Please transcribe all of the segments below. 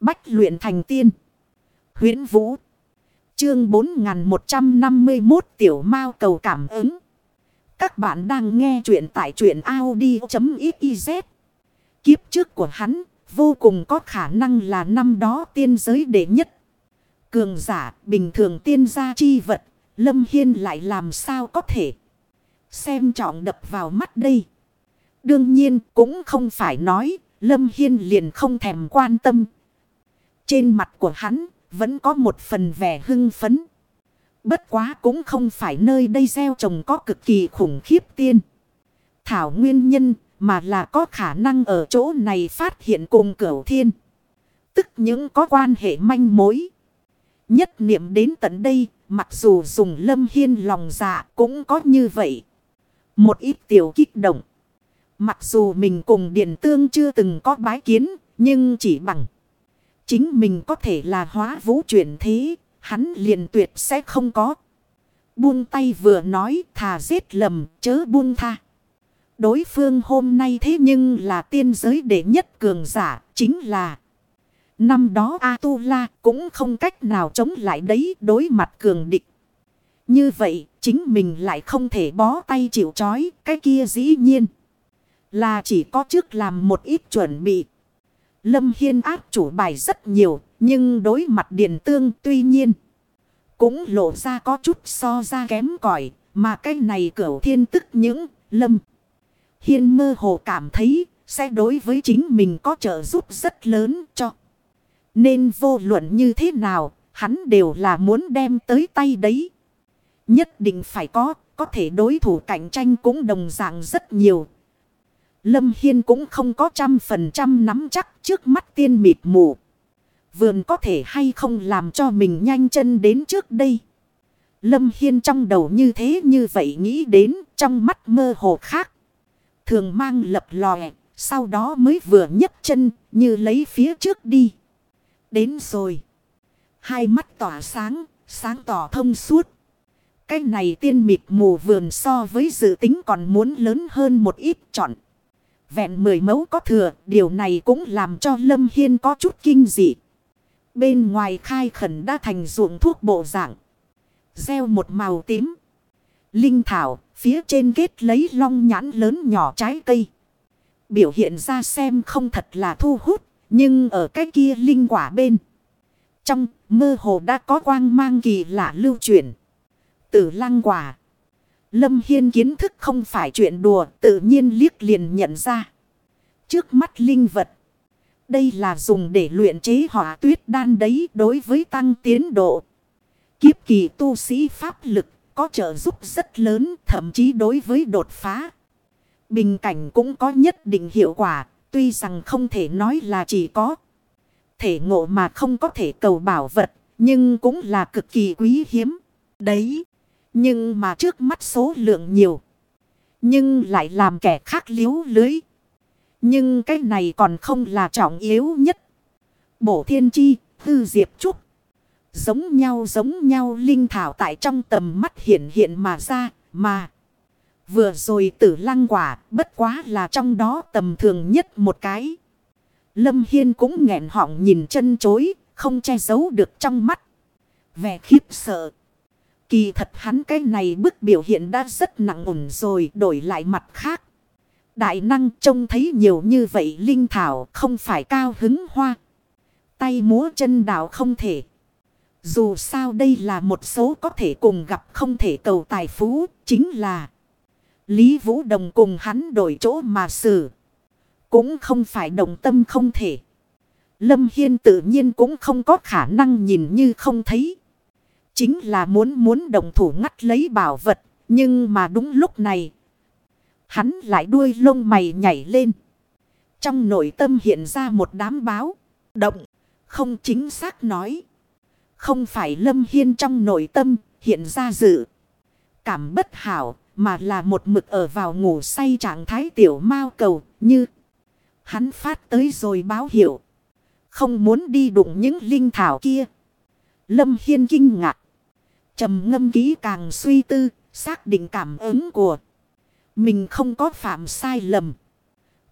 Bách luyện thành tiên. huyễn Vũ. Chương 4151 Tiểu Mao cầu cảm ứng. Các bạn đang nghe truyện tại truyện Audi.xyz. Kiếp trước của hắn, vô cùng có khả năng là năm đó tiên giới đệ nhất. Cường giả, bình thường tiên gia chi vật. Lâm Hiên lại làm sao có thể. Xem trọng đập vào mắt đây. Đương nhiên cũng không phải nói, Lâm Hiên liền không thèm quan tâm. Trên mặt của hắn vẫn có một phần vẻ hưng phấn. Bất quá cũng không phải nơi đây gieo trồng có cực kỳ khủng khiếp tiên. Thảo nguyên nhân mà là có khả năng ở chỗ này phát hiện cùng cửu thiên. Tức những có quan hệ manh mối. Nhất niệm đến tận đây, mặc dù dùng lâm hiên lòng dạ cũng có như vậy. Một ít tiểu kích động. Mặc dù mình cùng Điện Tương chưa từng có bái kiến, nhưng chỉ bằng chính mình có thể là hóa vũ chuyển thế, hắn liền tuyệt sẽ không có. Buông tay vừa nói thà giết lầm chớ buông tha. Đối phương hôm nay thế nhưng là tiên giới đệ nhất cường giả, chính là năm đó A-tu-la cũng không cách nào chống lại đấy đối mặt cường địch. Như vậy, chính mình lại không thể bó tay chịu chói, cái kia dĩ nhiên. Là chỉ có trước làm một ít chuẩn bị. Lâm Hiên áp chủ bài rất nhiều. Nhưng đối mặt Điền Tương tuy nhiên. Cũng lộ ra có chút so ra kém cỏi, Mà cái này cửu thiên tức những Lâm. Hiên mơ hồ cảm thấy. Sẽ đối với chính mình có trợ giúp rất lớn cho. Nên vô luận như thế nào. Hắn đều là muốn đem tới tay đấy. Nhất định phải có. Có thể đối thủ cạnh tranh cũng đồng dạng rất nhiều. Lâm Hiên cũng không có trăm phần trăm nắm chắc trước mắt tiên mịt mù. Vườn có thể hay không làm cho mình nhanh chân đến trước đây. Lâm Hiên trong đầu như thế như vậy nghĩ đến trong mắt mơ hồ khác. Thường mang lập lòe, sau đó mới vừa nhấc chân như lấy phía trước đi. Đến rồi. Hai mắt tỏa sáng, sáng tỏ thông suốt. Cái này tiên mịt mù vườn so với dự tính còn muốn lớn hơn một ít chọn. Vẹn mười mẫu có thừa, điều này cũng làm cho Lâm Hiên có chút kinh dị. Bên ngoài khai khẩn đã thành ruộng thuốc bộ dạng. Gieo một màu tím. Linh thảo, phía trên kết lấy long nhãn lớn nhỏ trái cây. Biểu hiện ra xem không thật là thu hút, nhưng ở cái kia linh quả bên. Trong mơ hồ đã có quang mang kỳ lạ lưu chuyển. Tử lăng quả. Lâm Hiên kiến thức không phải chuyện đùa, tự nhiên liếc liền nhận ra. Trước mắt linh vật. Đây là dùng để luyện chế hỏa tuyết đan đấy đối với tăng tiến độ. Kiếp kỳ tu sĩ pháp lực có trợ giúp rất lớn thậm chí đối với đột phá. Bình cảnh cũng có nhất định hiệu quả, tuy rằng không thể nói là chỉ có thể ngộ mà không có thể cầu bảo vật, nhưng cũng là cực kỳ quý hiếm. Đấy. Nhưng mà trước mắt số lượng nhiều. Nhưng lại làm kẻ khác liếu lưới. Nhưng cái này còn không là trọng yếu nhất. Bổ thiên chi, tư diệp trúc. Giống nhau giống nhau linh thảo tại trong tầm mắt hiện hiện mà ra, mà. Vừa rồi tử lăng quả, bất quá là trong đó tầm thường nhất một cái. Lâm Hiên cũng nghẹn họng nhìn chân chối, không che giấu được trong mắt. Vẻ khiếp sợ. Kỳ thật hắn cái này bức biểu hiện đã rất nặng ổn rồi, đổi lại mặt khác. Đại năng trông thấy nhiều như vậy linh thảo không phải cao hứng hoa. Tay múa chân đảo không thể. Dù sao đây là một số có thể cùng gặp không thể cầu tài phú, chính là. Lý Vũ Đồng cùng hắn đổi chỗ mà xử. Cũng không phải đồng tâm không thể. Lâm Hiên tự nhiên cũng không có khả năng nhìn như không thấy. Chính là muốn muốn đồng thủ ngắt lấy bảo vật. Nhưng mà đúng lúc này. Hắn lại đuôi lông mày nhảy lên. Trong nội tâm hiện ra một đám báo. Động. Không chính xác nói. Không phải lâm hiên trong nội tâm hiện ra dự. Cảm bất hảo, mà là một mực ở vào ngủ say trạng thái tiểu mao cầu như. Hắn phát tới rồi báo hiệu. Không muốn đi đụng những linh thảo kia. Lâm Hiên kinh ngạc trầm ngâm kỹ càng suy tư, xác định cảm ứng của mình không có phạm sai lầm.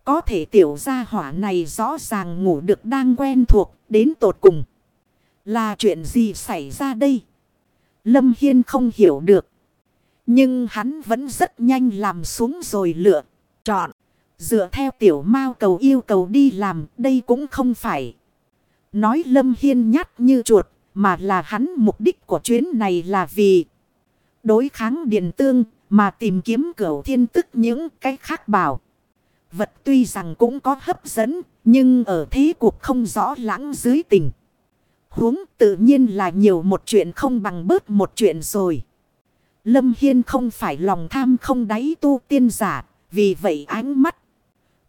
Có thể tiểu gia hỏa này rõ ràng ngủ được đang quen thuộc đến tột cùng. Là chuyện gì xảy ra đây? Lâm Hiên không hiểu được. Nhưng hắn vẫn rất nhanh làm xuống rồi lựa. Chọn. Dựa theo tiểu mao cầu yêu cầu đi làm. Đây cũng không phải. Nói Lâm Hiên nhát như chuột. Mà là hắn mục đích của chuyến này là vì. Đối kháng điện tương. Mà tìm kiếm cửu thiên tức những cái khác bảo. Vật tuy rằng cũng có hấp dẫn. Nhưng ở thế cuộc không rõ lãng dưới tình huống tự nhiên là nhiều một chuyện không bằng bớt một chuyện rồi. Lâm Hiên không phải lòng tham không đáy tu tiên giả, vì vậy ánh mắt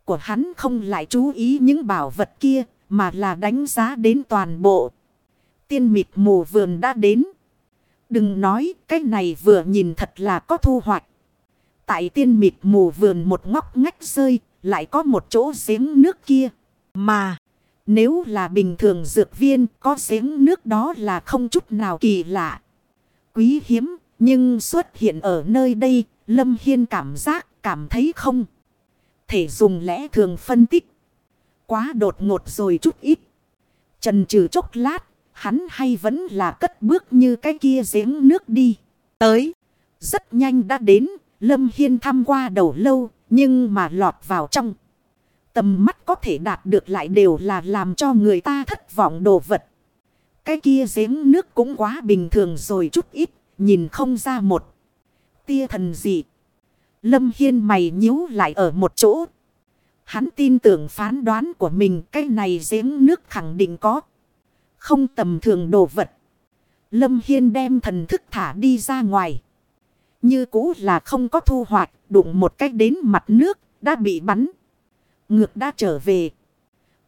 của hắn không lại chú ý những bảo vật kia, mà là đánh giá đến toàn bộ. Tiên mịt mù vườn đã đến. Đừng nói cái này vừa nhìn thật là có thu hoạch. Tại tiên mịt mù vườn một ngóc ngách rơi, lại có một chỗ giếng nước kia. Mà... Nếu là bình thường dược viên có giếng nước đó là không chút nào kỳ lạ. Quý hiếm, nhưng xuất hiện ở nơi đây, Lâm Hiên cảm giác, cảm thấy không. Thể dùng lẽ thường phân tích. Quá đột ngột rồi chút ít. Trần trừ chốc lát, hắn hay vẫn là cất bước như cái kia giếng nước đi. Tới, rất nhanh đã đến, Lâm Hiên thăm qua đầu lâu, nhưng mà lọt vào trong. Tầm mắt có thể đạt được lại đều là làm cho người ta thất vọng đồ vật. Cái kia giếng nước cũng quá bình thường rồi chút ít, nhìn không ra một. Tia thần gì. Lâm Hiên mày nhíu lại ở một chỗ. Hắn tin tưởng phán đoán của mình cái này giếng nước khẳng định có. Không tầm thường đồ vật. Lâm Hiên đem thần thức thả đi ra ngoài. Như cũ là không có thu hoạch, đụng một cách đến mặt nước, đã bị bắn ngược đã trở về.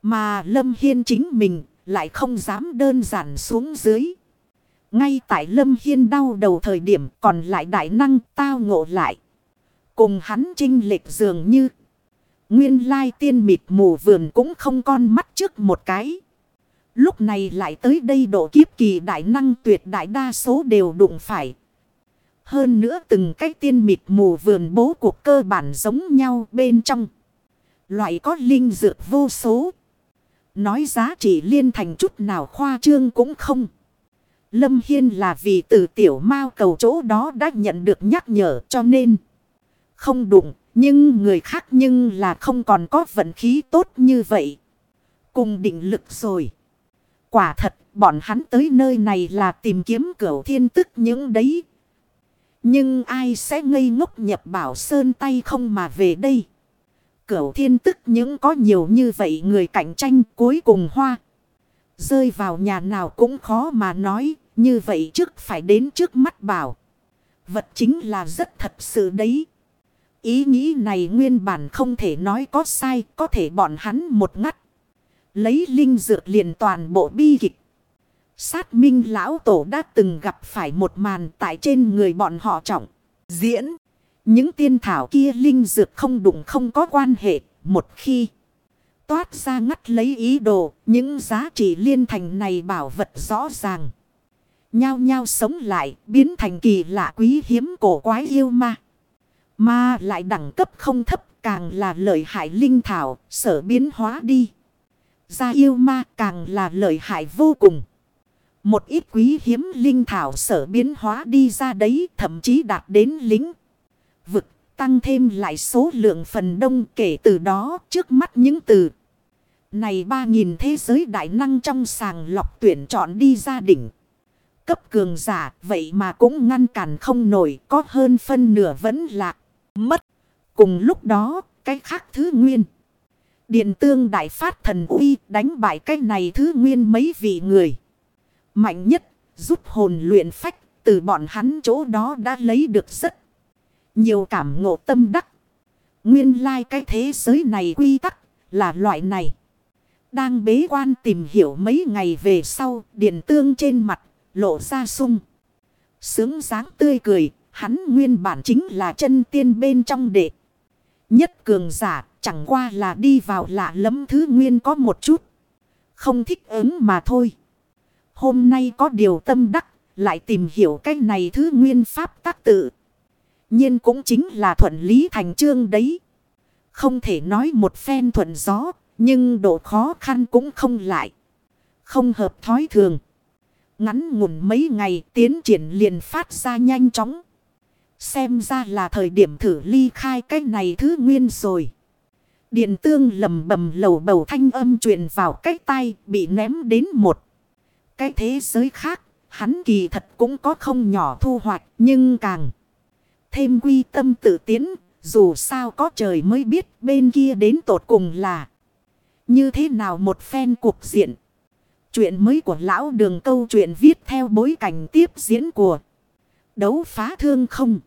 Mà Lâm Hiên chính mình lại không dám đơn giản xuống dưới. Ngay tại Lâm Hiên đau đầu thời điểm còn lại đại năng tao ngộ lại. Cùng hắn trinh lệch dường như. Nguyên lai tiên mịt mù vườn cũng không con mắt trước một cái. Lúc này lại tới đây độ kiếp kỳ đại năng tuyệt đại đa số đều đụng phải. Hơn nữa từng cái tiên mịt mù vườn bố cuộc cơ bản giống nhau bên trong. Loại có linh dược vô số. Nói giá trị liên thành chút nào khoa trương cũng không. Lâm Hiên là vì từ tiểu mao cầu chỗ đó đã nhận được nhắc nhở cho nên. Không đụng, nhưng người khác nhưng là không còn có vận khí tốt như vậy. Cùng định lực rồi. Quả thật, bọn hắn tới nơi này là tìm kiếm cửu thiên tức những đấy. Nhưng ai sẽ ngây ngốc nhập bảo sơn tay không mà về đây? cửu thiên tức những có nhiều như vậy người cạnh tranh cuối cùng hoa. Rơi vào nhà nào cũng khó mà nói, như vậy trước phải đến trước mắt bảo. Vật chính là rất thật sự đấy. Ý nghĩ này nguyên bản không thể nói có sai, có thể bọn hắn một ngắt. Lấy linh dược liền toàn bộ bi kịch. Sát minh lão tổ đã từng gặp phải một màn tại trên người bọn họ trọng. Diễn. Những tiên thảo kia linh dược không đụng không có quan hệ. Một khi toát ra ngắt lấy ý đồ, những giá trị liên thành này bảo vật rõ ràng. Nhao nhao sống lại, biến thành kỳ lạ quý hiếm cổ quái yêu ma. Mà lại đẳng cấp không thấp càng là lợi hại linh thảo, sở biến hóa đi. Ra yêu ma càng là lợi hại vô cùng. Một ít quý hiếm linh thảo sở biến hóa đi ra đấy thậm chí đạt đến lính vực, tăng thêm lại số lượng phần đông kể từ đó trước mắt những từ. Này ba nghìn thế giới đại năng trong sàng lọc tuyển chọn đi ra đỉnh Cấp cường giả vậy mà cũng ngăn cản không nổi có hơn phân nửa vẫn lạc, mất. Cùng lúc đó, cái khác thứ nguyên. Điện tương đại phát thần uy đánh bại cái này thứ nguyên mấy vị người. Mạnh nhất, giúp hồn luyện phách, từ bọn hắn chỗ đó đã lấy được rất nhiều cảm ngộ tâm đắc. Nguyên lai like cái thế giới này quy tắc là loại này. Đang bế quan tìm hiểu mấy ngày về sau, điện tương trên mặt, lộ ra sung. Sướng dáng tươi cười, hắn nguyên bản chính là chân tiên bên trong đệ. Nhất cường giả, chẳng qua là đi vào lạ lẫm thứ nguyên có một chút. Không thích ứng mà thôi. Hôm nay có điều tâm đắc, lại tìm hiểu cái này thứ nguyên pháp tác tự nhiên cũng chính là thuận lý thành trương đấy. Không thể nói một phen thuận gió, nhưng độ khó khăn cũng không lại. Không hợp thói thường. Ngắn ngủn mấy ngày tiến triển liền phát ra nhanh chóng. Xem ra là thời điểm thử ly khai cái này thứ nguyên rồi. Điện tương lầm bầm lầu bầu thanh âm truyền vào cái tay bị ném đến một. Cái thế giới khác, hắn kỳ thật cũng có không nhỏ thu hoạch nhưng càng thêm quy tâm tự tiến. Dù sao có trời mới biết bên kia đến tột cùng là như thế nào một phen cuộc diện. Chuyện mới của lão đường câu chuyện viết theo bối cảnh tiếp diễn của đấu phá thương không.